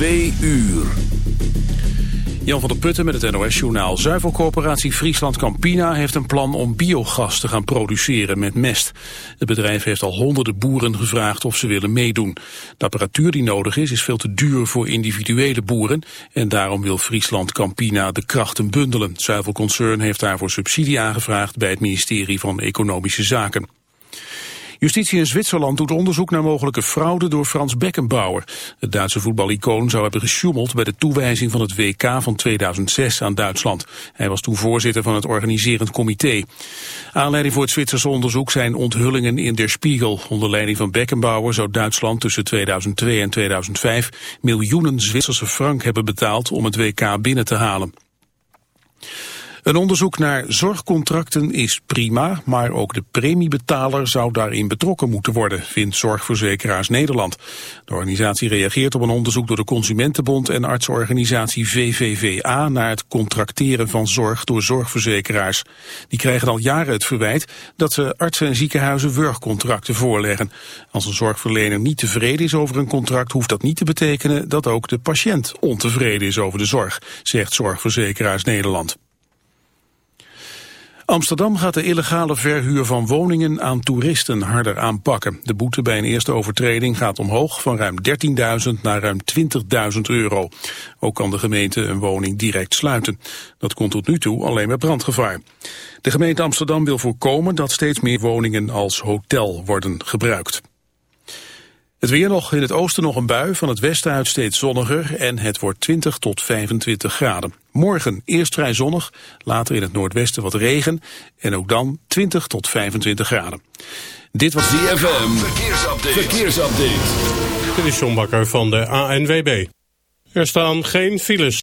Twee uur. Jan van der Putten met het NOS-journaal. Zuivelcoöperatie Friesland Campina heeft een plan om biogas te gaan produceren met mest. Het bedrijf heeft al honderden boeren gevraagd of ze willen meedoen. De apparatuur die nodig is, is veel te duur voor individuele boeren. En daarom wil Friesland Campina de krachten bundelen. Het zuivelconcern heeft daarvoor subsidie aangevraagd bij het ministerie van Economische Zaken. Justitie in Zwitserland doet onderzoek naar mogelijke fraude door Frans Beckenbauer. Het Duitse voetbalicoon zou hebben gesjoemeld bij de toewijzing van het WK van 2006 aan Duitsland. Hij was toen voorzitter van het organiserend comité. Aanleiding voor het Zwitserse onderzoek zijn onthullingen in Der Spiegel. Onder leiding van Beckenbauer zou Duitsland tussen 2002 en 2005 miljoenen Zwitserse frank hebben betaald om het WK binnen te halen. Een onderzoek naar zorgcontracten is prima, maar ook de premiebetaler zou daarin betrokken moeten worden, vindt Zorgverzekeraars Nederland. De organisatie reageert op een onderzoek door de Consumentenbond en artsorganisatie VVVA naar het contracteren van zorg door zorgverzekeraars. Die krijgen al jaren het verwijt dat ze artsen en ziekenhuizen wurgcontracten voorleggen. Als een zorgverlener niet tevreden is over een contract, hoeft dat niet te betekenen dat ook de patiënt ontevreden is over de zorg, zegt Zorgverzekeraars Nederland. Amsterdam gaat de illegale verhuur van woningen aan toeristen harder aanpakken. De boete bij een eerste overtreding gaat omhoog van ruim 13.000 naar ruim 20.000 euro. Ook kan de gemeente een woning direct sluiten. Dat komt tot nu toe alleen met brandgevaar. De gemeente Amsterdam wil voorkomen dat steeds meer woningen als hotel worden gebruikt. Het weer nog, in het oosten nog een bui, van het westen uit steeds zonniger en het wordt 20 tot 25 graden. Morgen eerst vrij zonnig, later in het noordwesten wat regen en ook dan 20 tot 25 graden. Dit was DFM, verkeersupdate. verkeersupdate. Dit is John Bakker van de ANWB. Er staan geen files.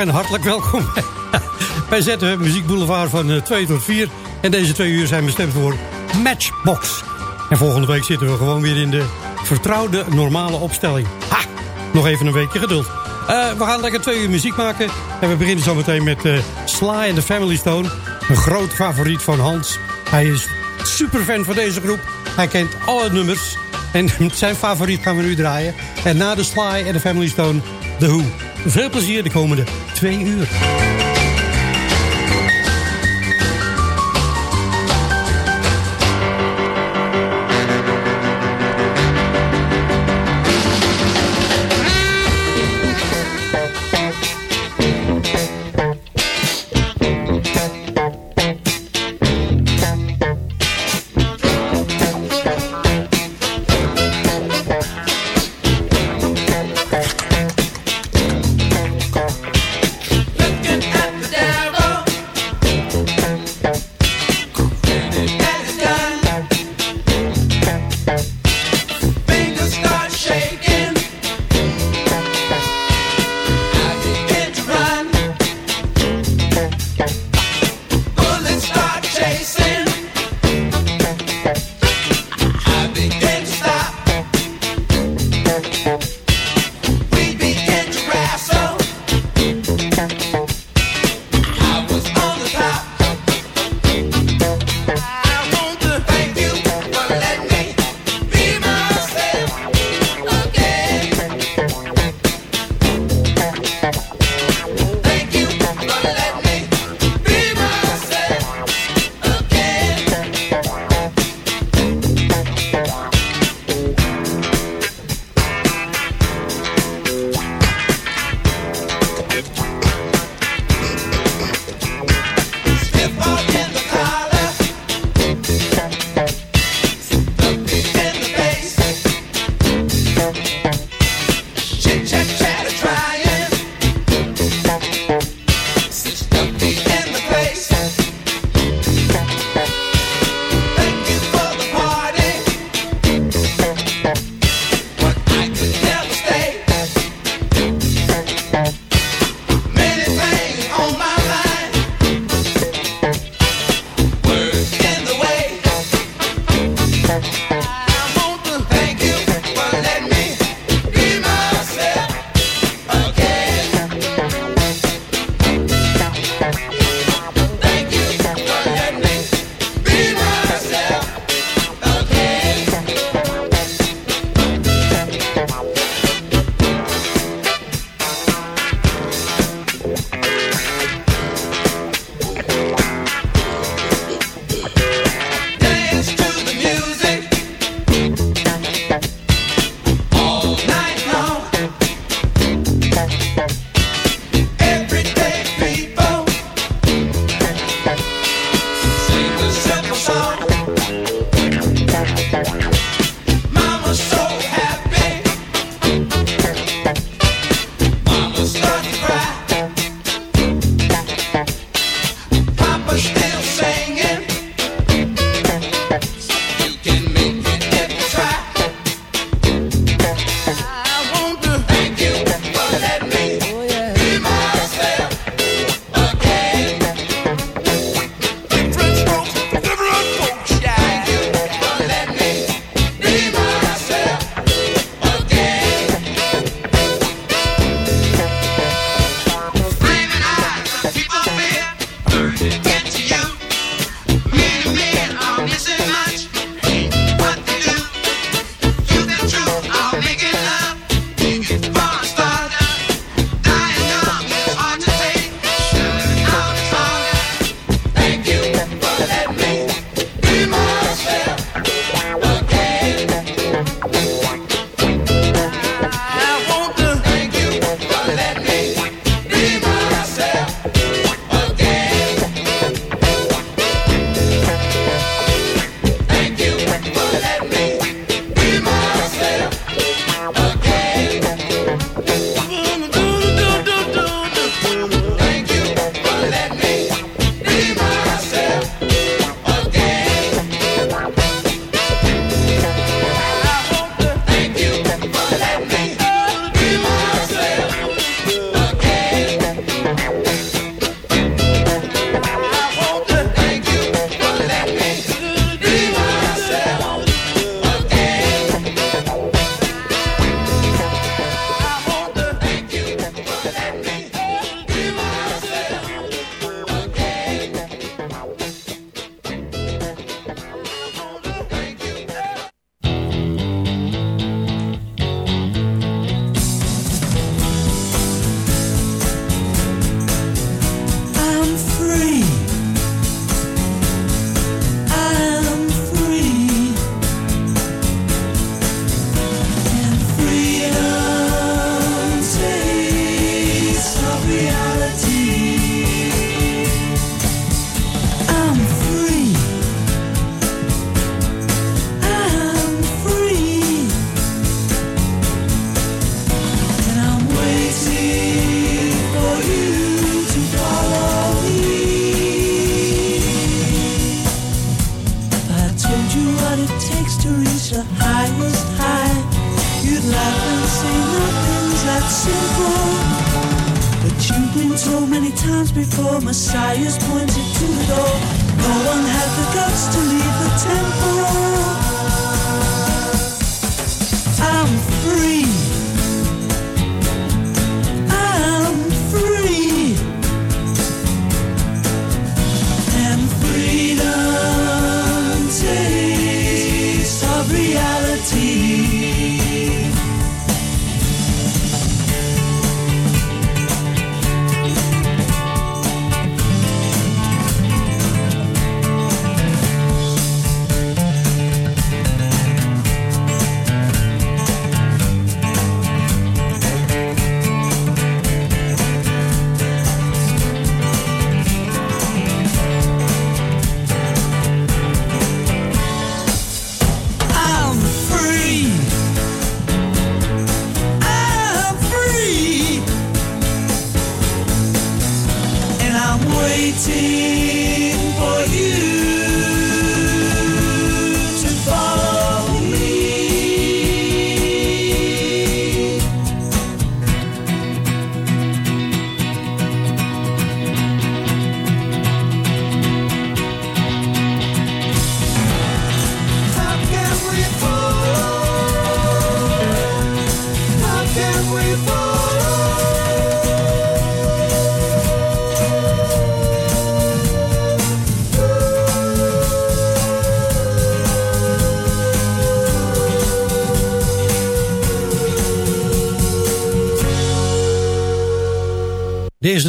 En hartelijk welkom bij ZFM Muziek Boulevard van 2 tot 4. En deze twee uur zijn bestemd voor Matchbox. En volgende week zitten we gewoon weer in de vertrouwde normale opstelling. Ha! Nog even een weekje geduld. Uh, we gaan lekker twee uur muziek maken. En we beginnen zometeen met uh, Sly and the Family Stone. Een groot favoriet van Hans. Hij is super fan van deze groep. Hij kent alle nummers. En zijn favoriet gaan we nu draaien. En na de Sly and the Family Stone, The Who. Veel plezier de komende 全員映。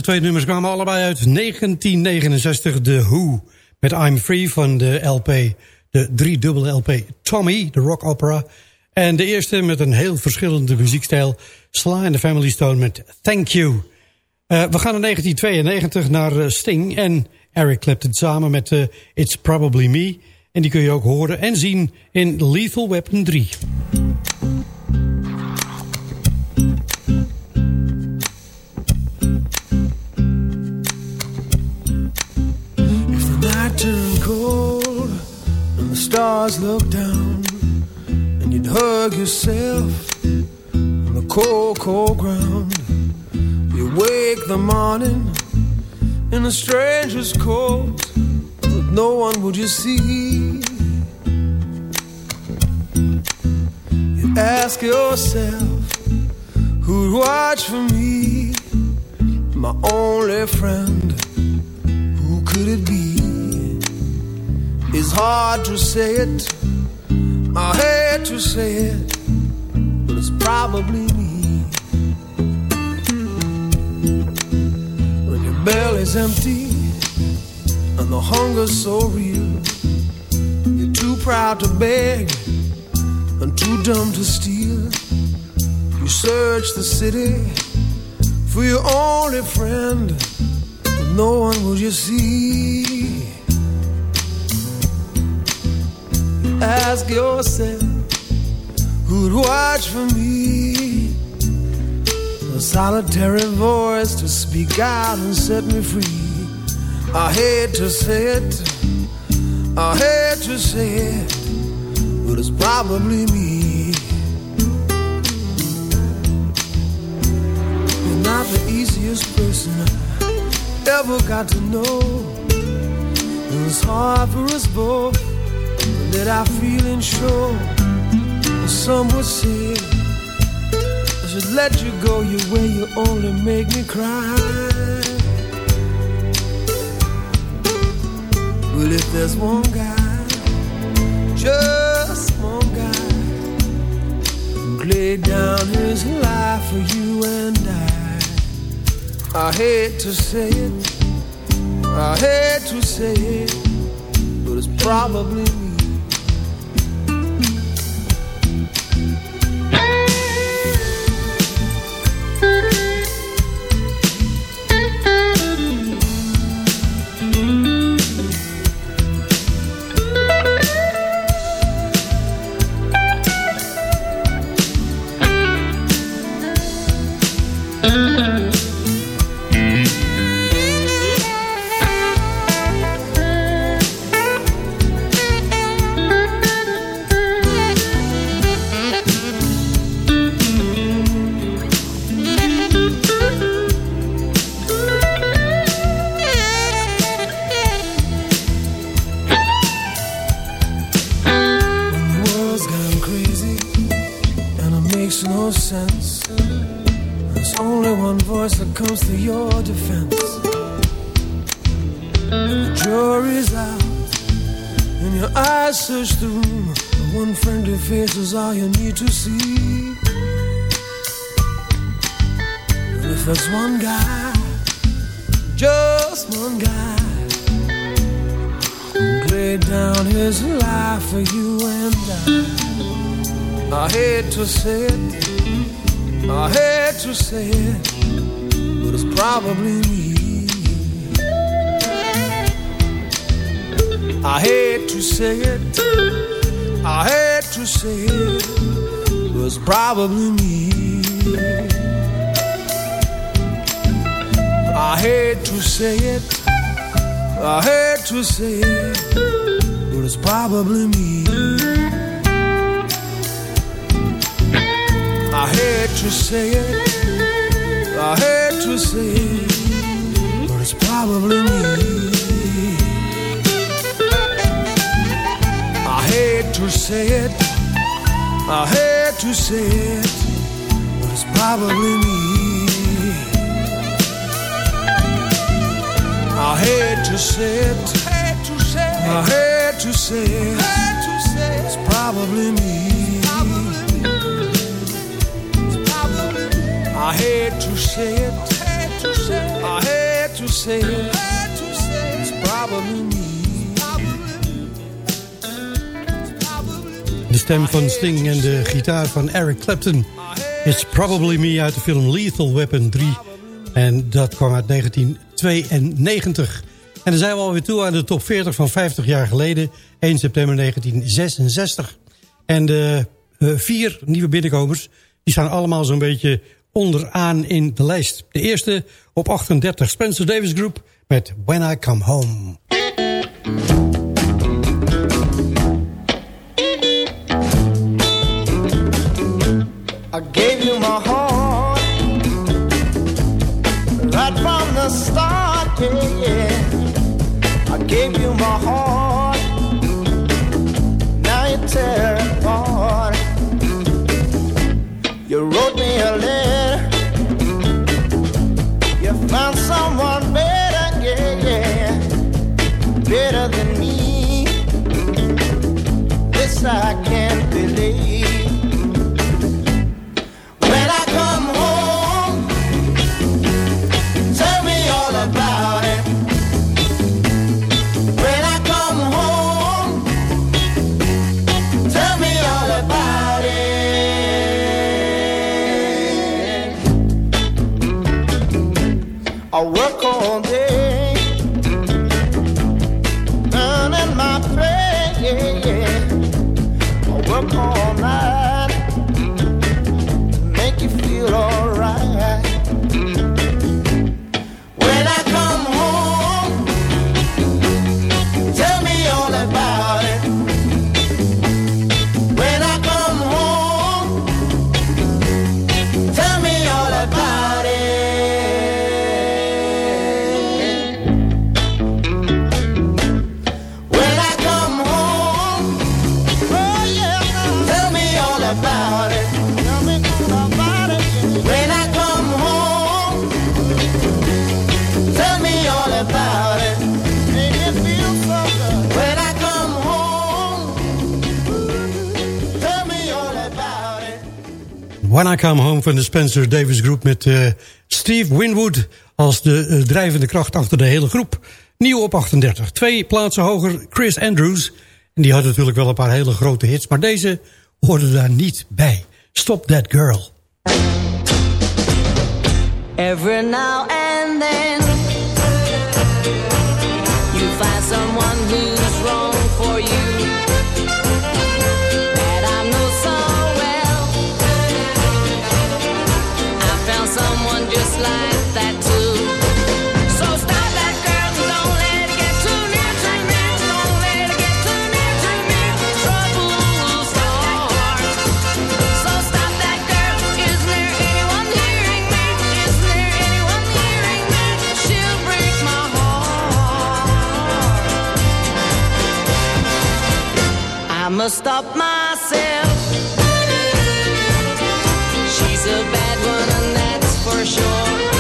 De eerste twee nummers kwamen allebei uit 1969. The Who met I'm Free van de LP. De driedubbele LP Tommy, de rock opera. En de eerste met een heel verschillende muziekstijl. Sly and the Family Stone met Thank You. Uh, we gaan in 1992 naar uh, Sting en Eric Clapton samen met uh, It's Probably Me. En die kun je ook horen en zien in Lethal Weapon 3. Cold and the stars look down and you'd hug yourself on the cold, cold ground. You wake the morning in a stranger's coat, but no one would you see. You ask yourself, who'd watch for me? My only friend, who could it be? It's hard to say it, I hate to say it, but it's probably me. When your belly's empty and the hunger's so real, you're too proud to beg and too dumb to steal. You search the city for your only friend, but no one will you see. Ask yourself who'd watch for me. A solitary voice to speak out and set me free. I hate to say it, I hate to say it, but it's probably me. You're not the easiest person I ever got to know. It was hard for us both that I feeling sure. Some would say I should let you go your way. You only make me cry. But if there's one guy, just one guy, who laid down his life for you and I, I hate to say it, I hate to say it, but it's probably Música probably me. I hate to say it. I hate to say it, but it's probably me. I hate to say it, I hate to say it, but it's probably me. I hate to say it, I hate to say it, probably me. I hate to say it. Hate to say it. I hate to say it. Hate to say. It's probably me. It's probably I hate to say it. Hate to say it. I hate to say it. Hate to say it. It's probably me. De stem van Sting en de gitaar van Eric Clapton. It's Probably Me uit de film Lethal Weapon 3. En dat kwam uit 1992. En dan zijn we alweer toe aan de top 40 van 50 jaar geleden. 1 september 1966. En de eh, vier nieuwe binnenkomers... die staan allemaal zo'n beetje onderaan in de lijst. De eerste op 38, Spencer Davis Group met When I Come Home. Gave song van de Spencer Davis Group... met eh, Steve Winwood als de eh, drijvende kracht achter de hele groep. Nieuw op 38. Twee plaatsen hoger Chris Andrews. En die had natuurlijk wel een paar hele grote hits... maar deze hoorde daar niet bij. Stop That Girl. Every now and then You find someone who must stop myself. She's a bad one, and that's for sure.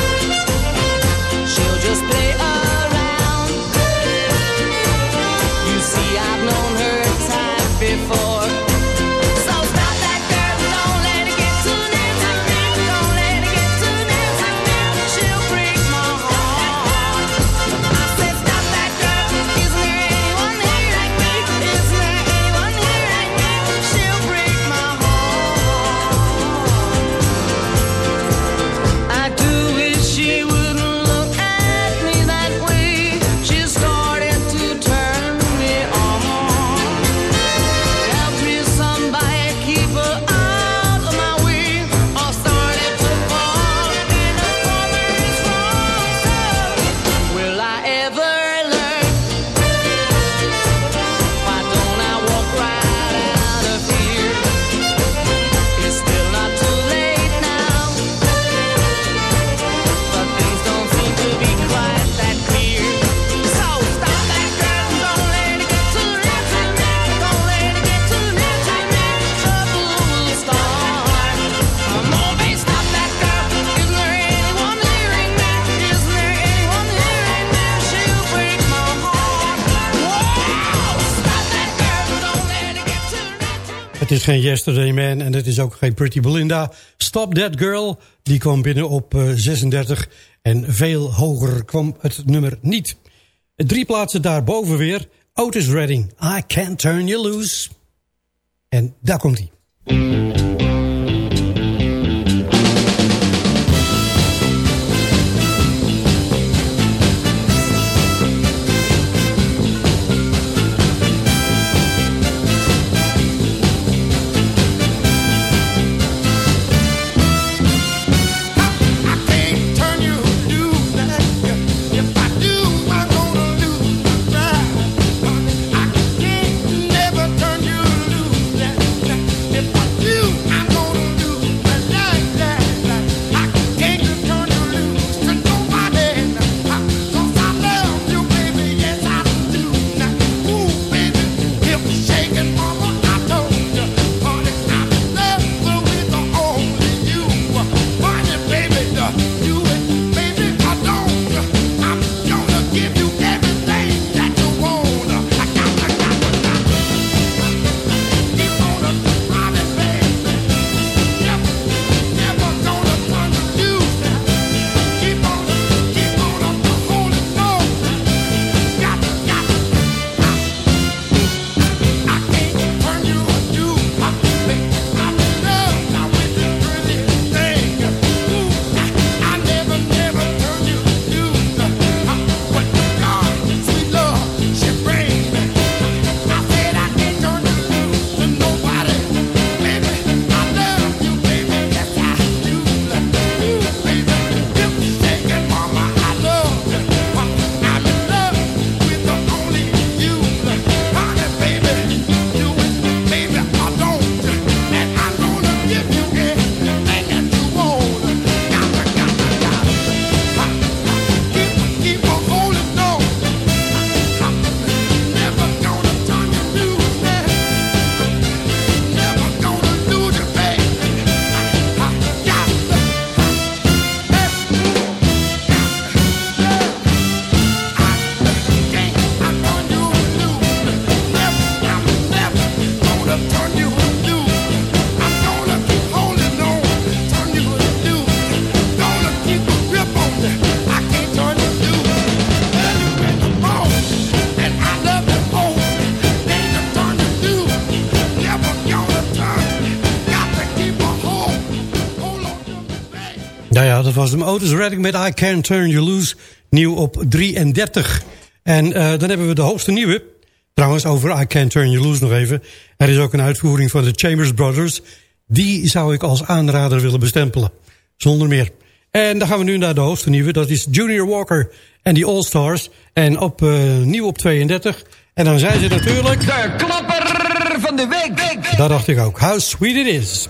Geen Yesterday Man en het is ook geen Pretty Belinda. Stop That Girl, die kwam binnen op uh, 36 en veel hoger kwam het nummer niet. Drie plaatsen daarboven weer. Otis Redding, I Can't Turn You Loose. En daar komt hij. Was hem. Otis Redding met I Can't Turn You Loose. Nieuw op 33. En uh, dan hebben we de hoogste nieuwe. Trouwens, over I Can't Turn You Loose nog even. Er is ook een uitvoering van de Chambers Brothers. Die zou ik als aanrader willen bestempelen. Zonder meer. En dan gaan we nu naar de hoogste nieuwe. Dat is Junior Walker en die All Stars. En op, uh, nieuw op 32. En dan zijn ze natuurlijk... De klapper van de week. Dat dacht ik ook. How sweet it is.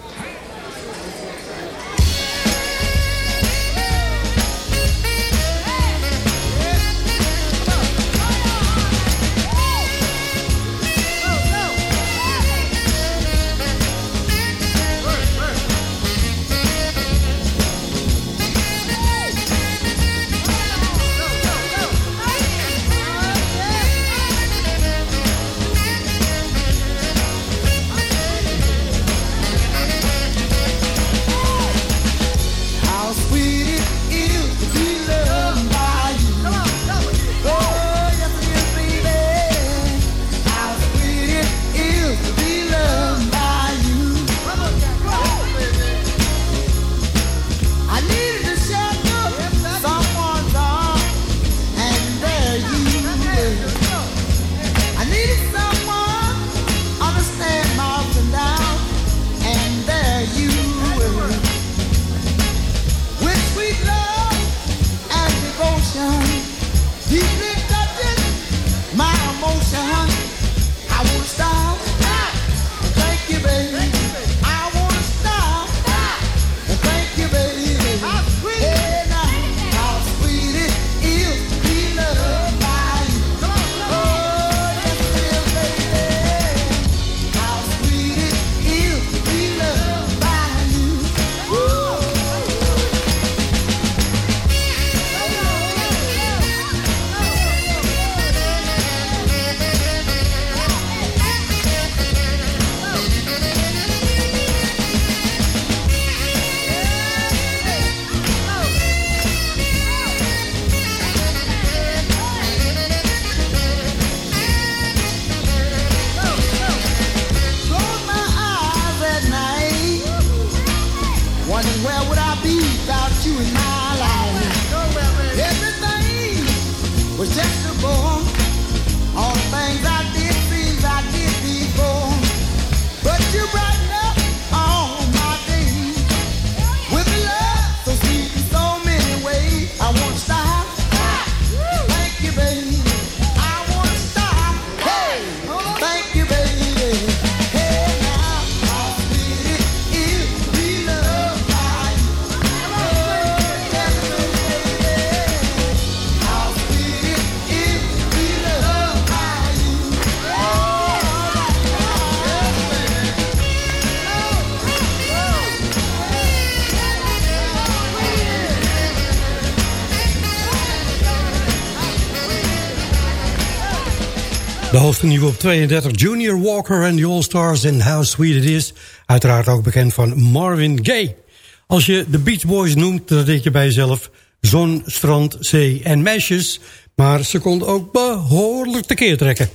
nieuw op 32. Junior Walker and the All-Stars en How Sweet It Is. Uiteraard ook bekend van Marvin Gaye. Als je de Beach Boys noemt, dan denk je bij jezelf... zon, strand, zee en meisjes. Maar ze kon ook behoorlijk tekeer trekken.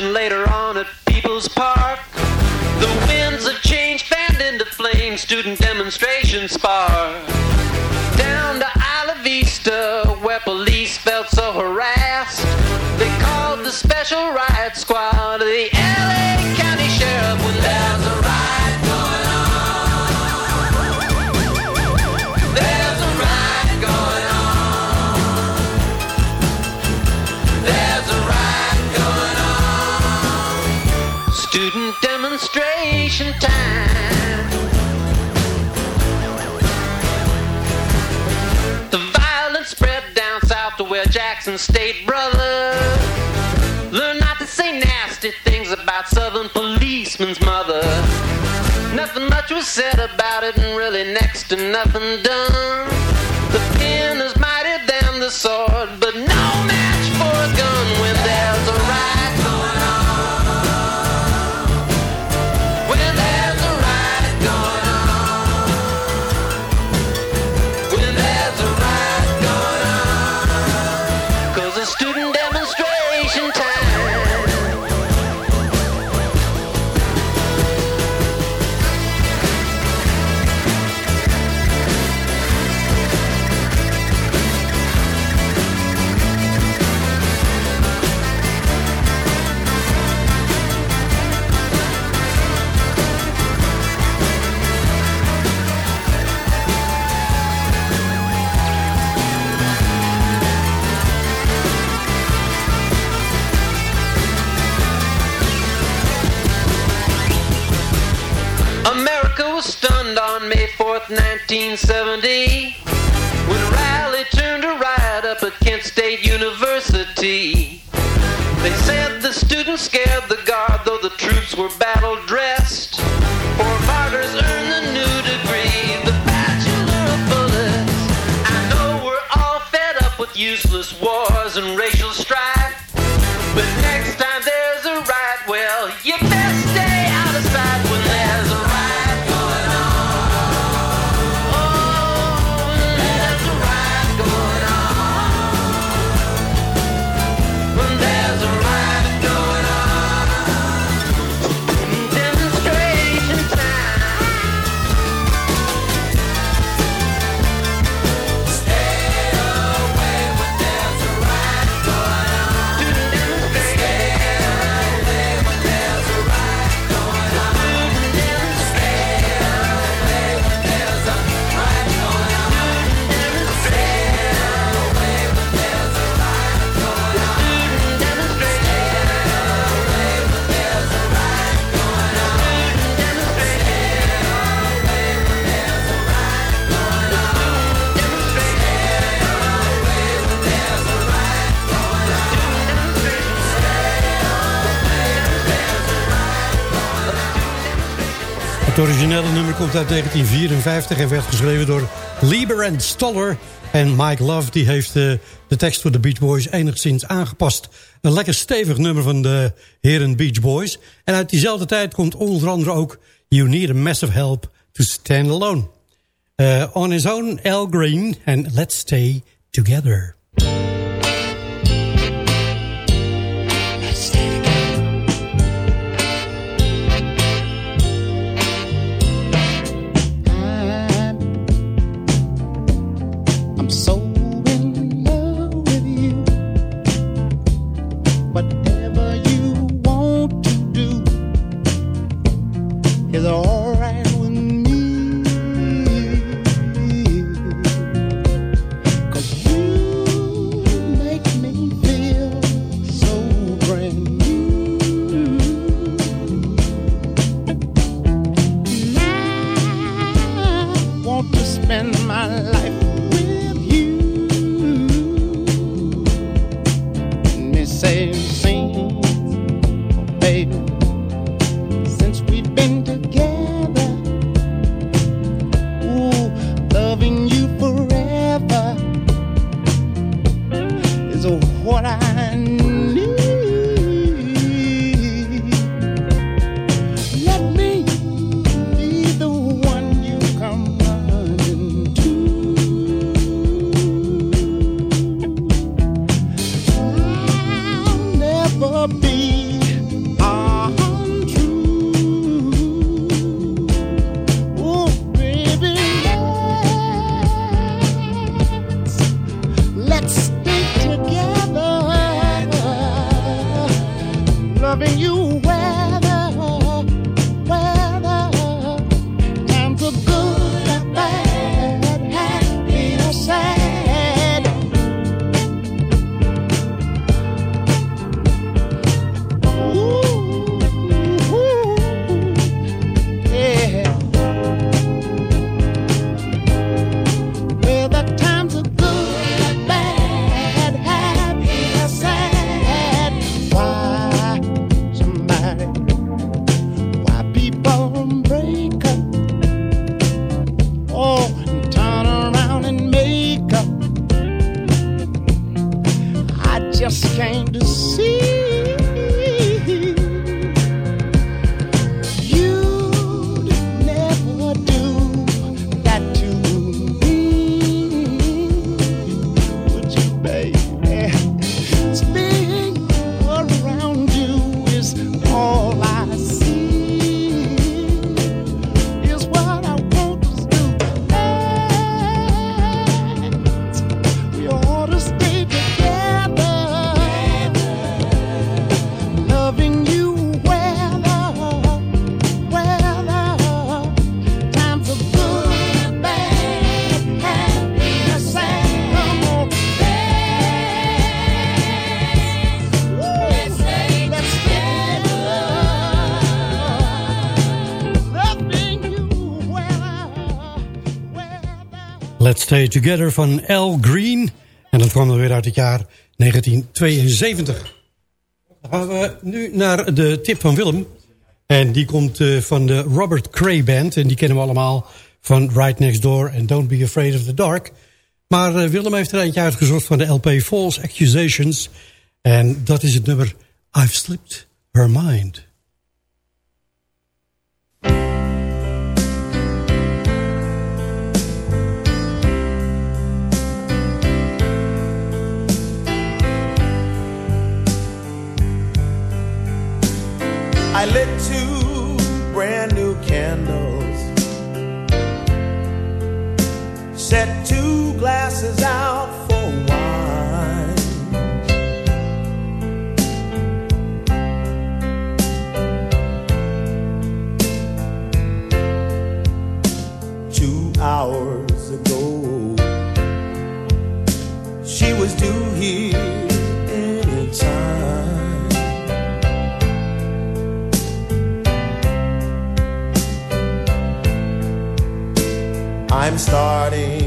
luncheon later on at People's Park. The winds of change fanned into flame, student demonstration spark. Jackson State, brother. Learn not to say nasty things about Southern policemen's mother. Nothing much was said about it, and really next to nothing done. The pen is mightier than the sword, but 1970. Het originele nummer komt uit 1954 en werd geschreven door Lieber en Stoller. En Mike Love die heeft de, de tekst voor de Beach Boys enigszins aangepast. Een lekker stevig nummer van de heren Beach Boys. En uit diezelfde tijd komt onder andere ook... You Need a Massive Help to Stand Alone. Eh, on his own, Al Green en Let's Stay Together. Let's Stay Together van Al Green. En dat kwam er weer uit het jaar 1972. Dan gaan we nu naar de tip van Willem. En die komt eh, van de Robert Cray Band. En die kennen we allemaal van Right Next Door en Don't Be Afraid of the Dark. Maar eh, Willem heeft er eentje uitgezocht van de LP False Accusations. En dat is het nummer I've Slipped Her Mind. I lit two brand new candles, set two glasses out for wine. Two hours ago, she was due here I'm starting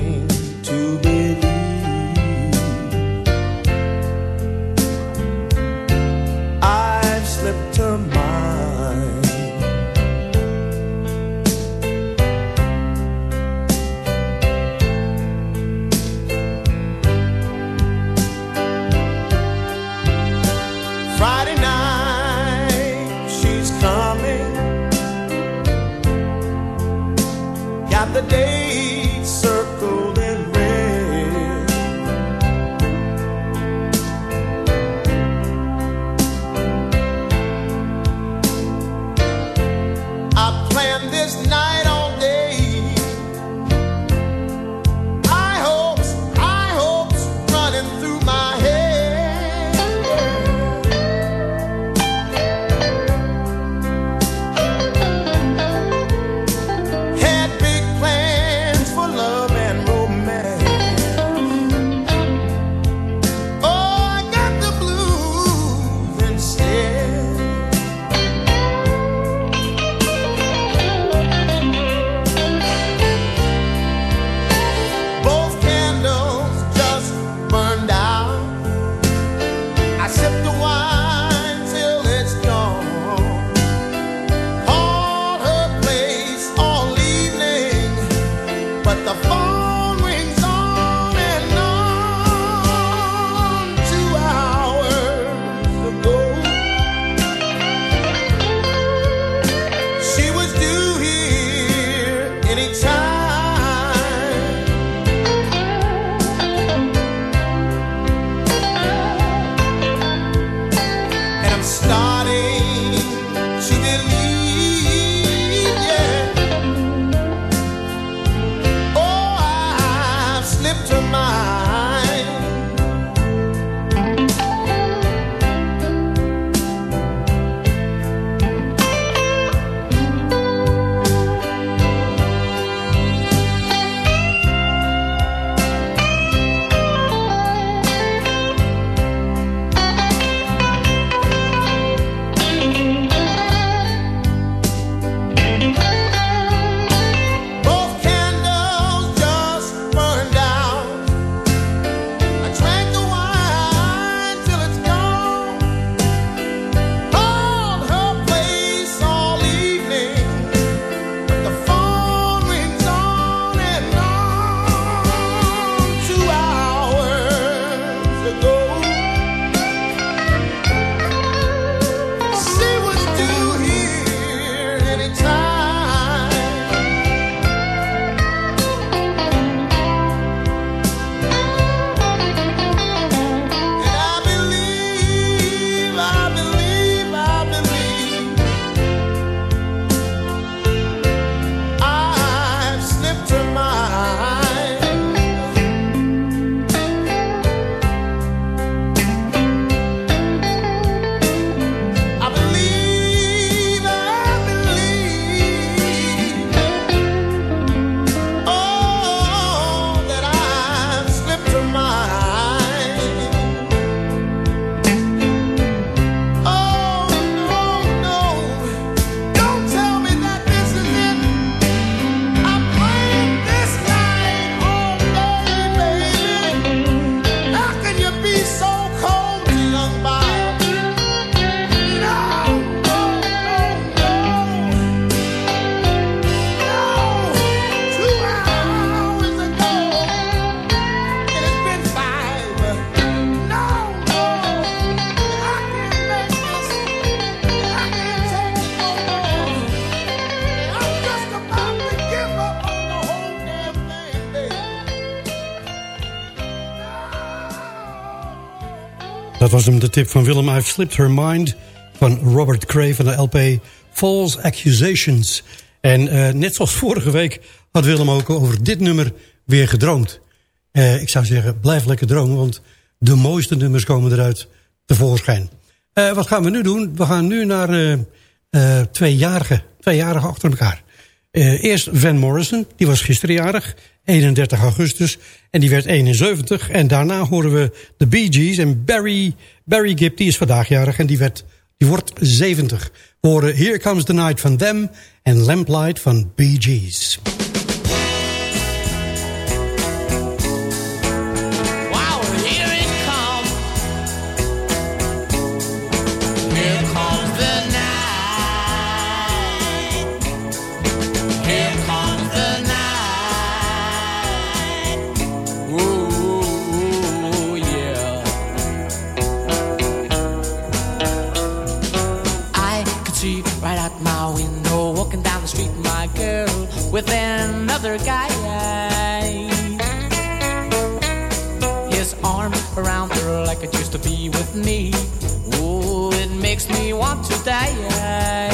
Dat was hem de tip van Willem. I've Slipped Her Mind van Robert Cray van de LP False Accusations. En eh, net zoals vorige week had Willem ook over dit nummer weer gedroomd. Eh, ik zou zeggen, blijf lekker dromen, want de mooiste nummers komen eruit tevoorschijn. Eh, wat gaan we nu doen? We gaan nu naar tweejarigen, tweejarigen achter elkaar. Eh, eerst Van Morrison, die was gisteren jarig, 31 augustus. En die werd 71. En daarna horen we de Bee Gees. En Barry, Barry Gibb, die is vandaag jarig en die, werd, die wordt 70. We horen Here Comes the Night van Them en Lamplight van Bee Gees. With another guy. His arm around her like it used to be with me. Oh, it makes me want to die.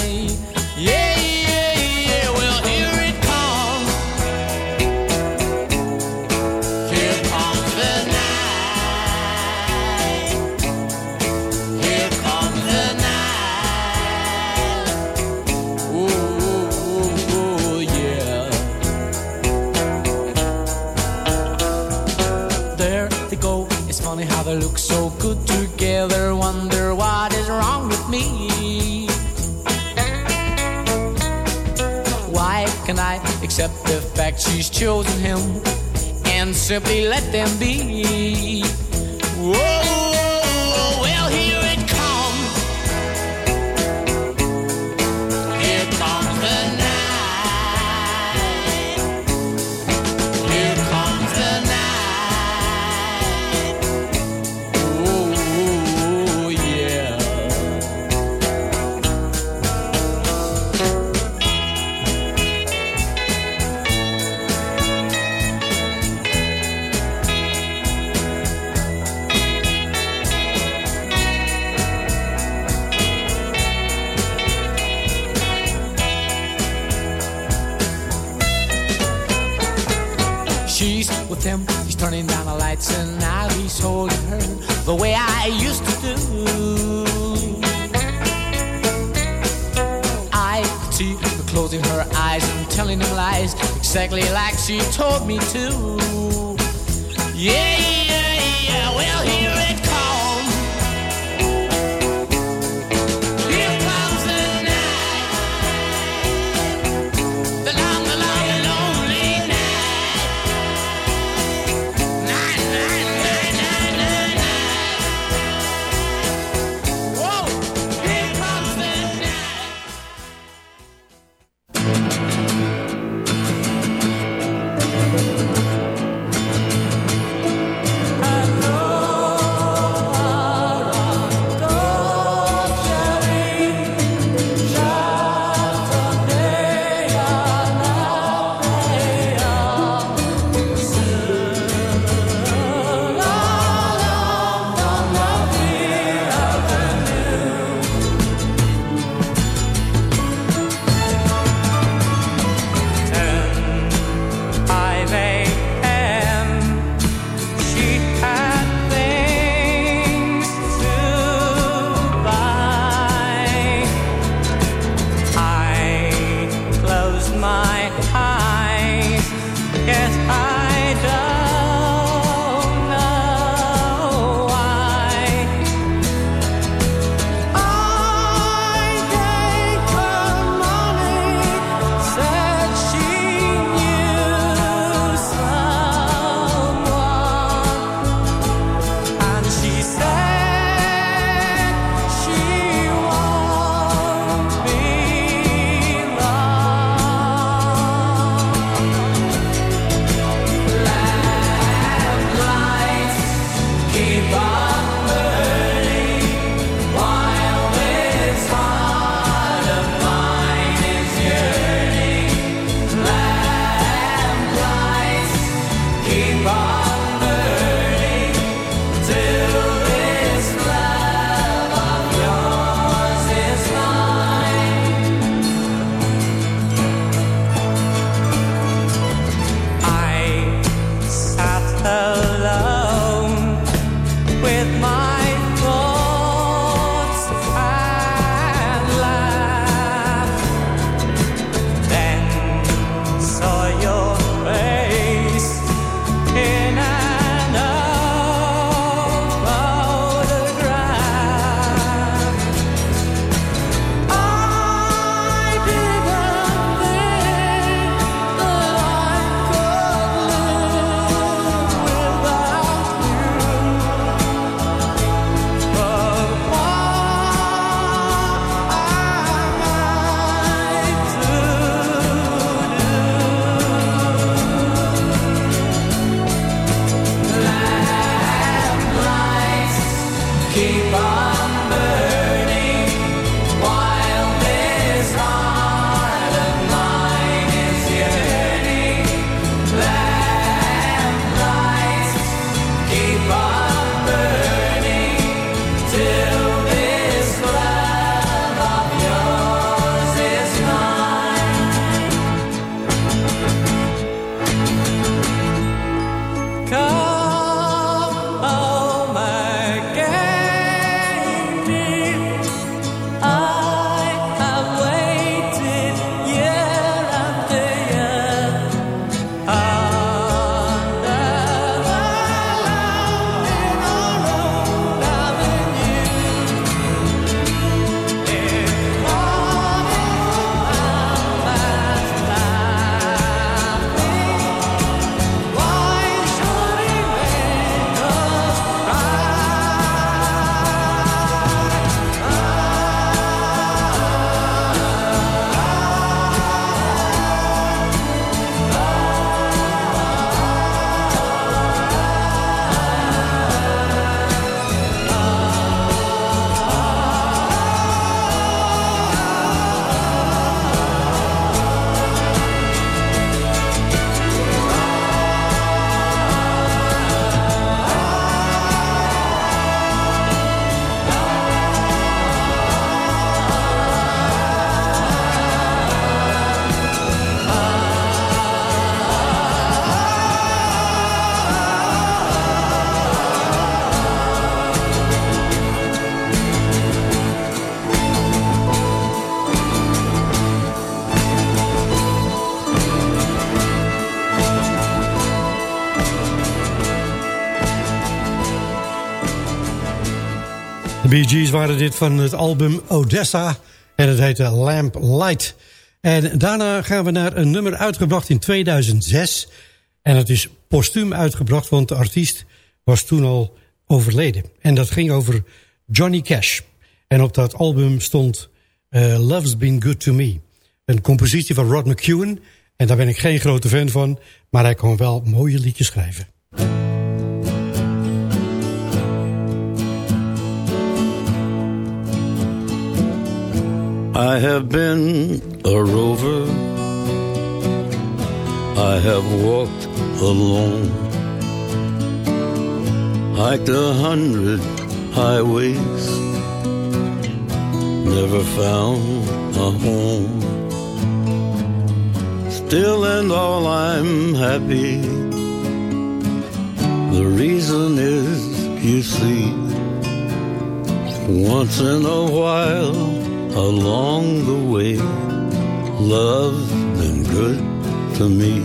Why can I accept the fact she's chosen him and simply let them be? Whoa, exactly like she told me to. Yeah, Bee Gees waren dit van het album Odessa. En het heette Lamp Light. En daarna gaan we naar een nummer uitgebracht in 2006. En het is postuum uitgebracht, want de artiest was toen al overleden. En dat ging over Johnny Cash. En op dat album stond eh, Love's Been Good To Me. Een compositie van Rod McEwen. En daar ben ik geen grote fan van. Maar hij kon wel mooie liedjes schrijven. I have been a rover. I have walked alone. Hiked a hundred highways. Never found a home. Still and all I'm happy. The reason is, you see, once in a while along the way, love's been good to me.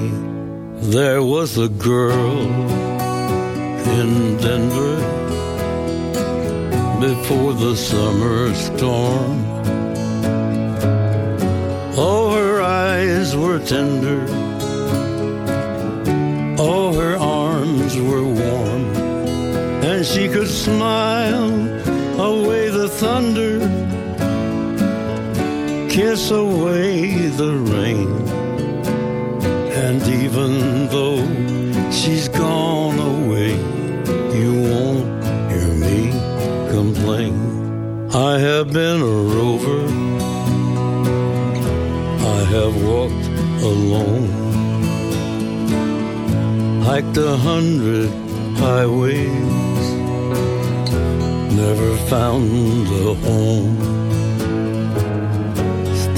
There was a girl in Denver before the summer storm. Oh, her eyes were tender. Oh, her arms were warm. And she could smile away the rain. And even though she's gone away, you won't hear me complain. I have been a rover, I have walked alone, hiked a hundred highways, never found a home.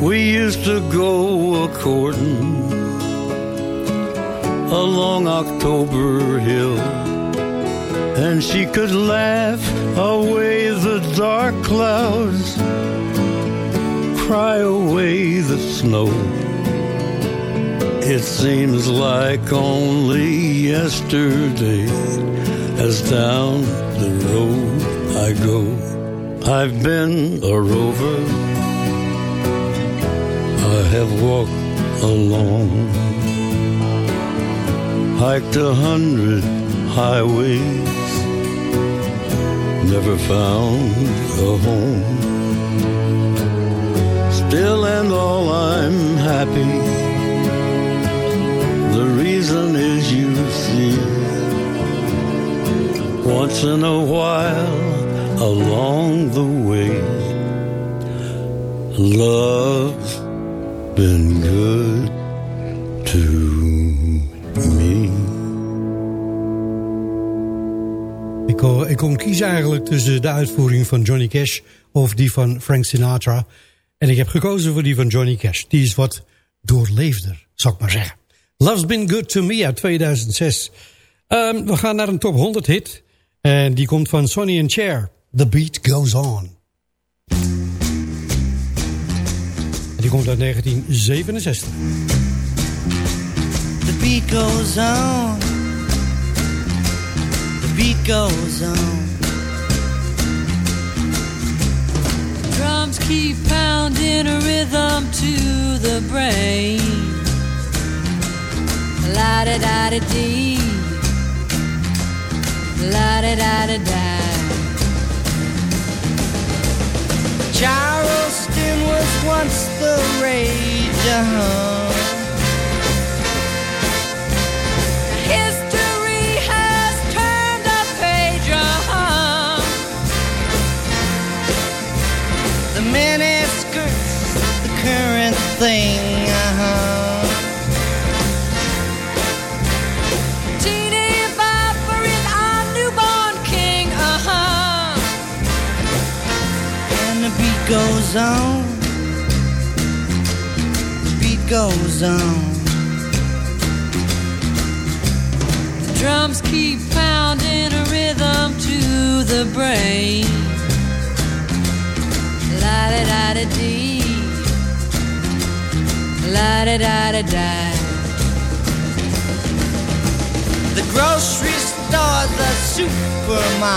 We used to go a courting along October Hill, and she could laugh away the dark clouds, cry away the snow. It seems like only yesterday, as down the road I go. I've been a rover, have walked alone hiked a hundred highways, never found a home. Still and all I'm happy. The reason is you see, once in a while along the way, love's to me. Ik, kon- ik kon kiezen eigenlijk tussen de uitvoering van Johnny Cash of die van Frank Sinatra. En ik heb gekozen voor die van Johnny Cash. Die is wat doorleefder, zou ik maar zeggen. Love's Been Good To Me uit 2006. Ehm, we gaan naar een top 100 hit. En die komt van Sonny and Cher. The Beat Goes On. Die komt uit 1967. The beat goes on. The beat goes on. Drums keep pounding a rhythm to the brain. La da Charleston was once the rage, uh-huh. History has turned a page, uh-huh. The mini skirts, the current thing, goes on. The beat goes on. The Drums keep pounding a rhythm to the brain. La da da da dee. La da da da da. The grocery store, the supermarket,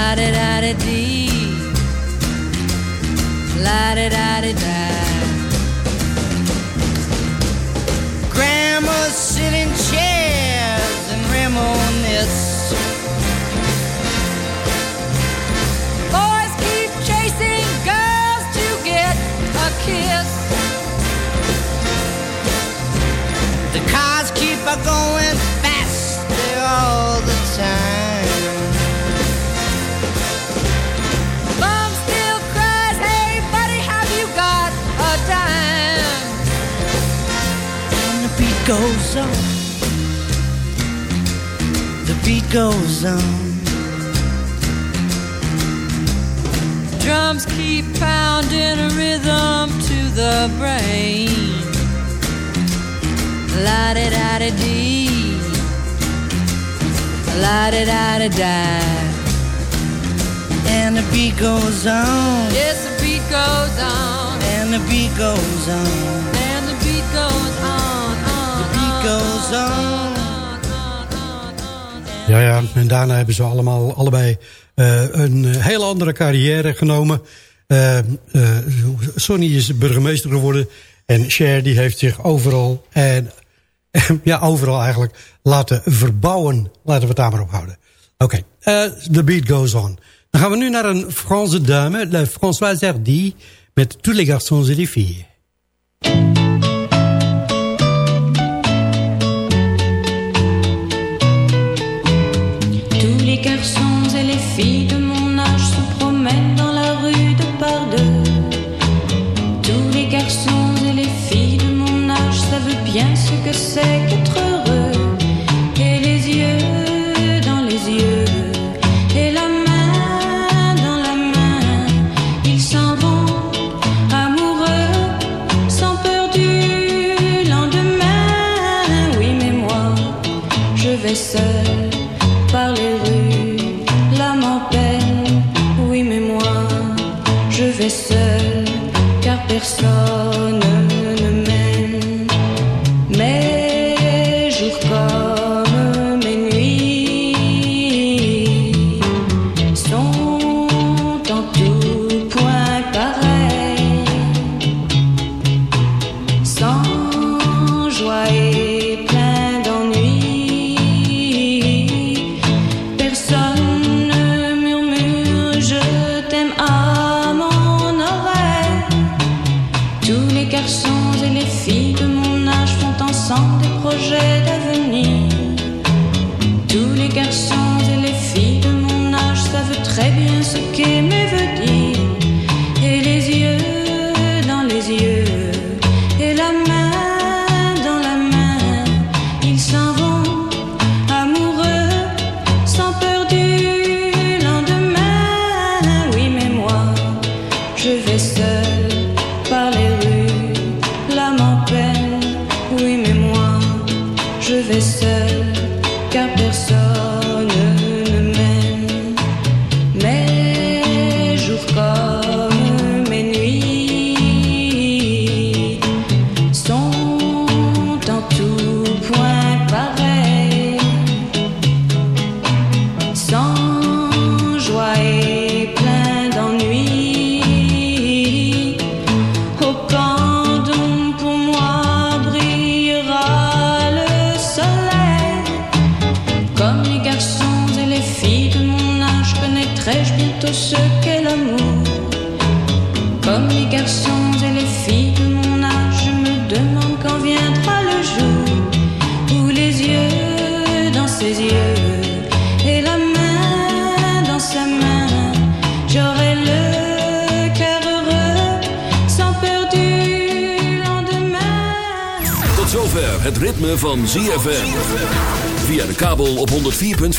La da da dee. La da da. Grandmas chairs and reminisce. Boys keep chasing girls to get a kiss. The cars keep a going faster all the time. goes on. The beat goes on. Drums keep pounding a rhythm to the brain. La di da di dee. La di da di da. And the beat goes on. Yes, the beat goes on. And the beat goes on Ja, ja, en daarna hebben ze allemaal allebei eh, een hele andere carrière genomen. Uh, Sonny is burgemeester geworden en Cher die heeft zich overal en ja, overal eigenlijk laten verbouwen. Laten we het daar maar op houden. Oké, okay. the beat goes on. Dan gaan we nu naar een Franse dame, Françoise Hardy, met Tous les garçons et les filles. garçons et les filles next.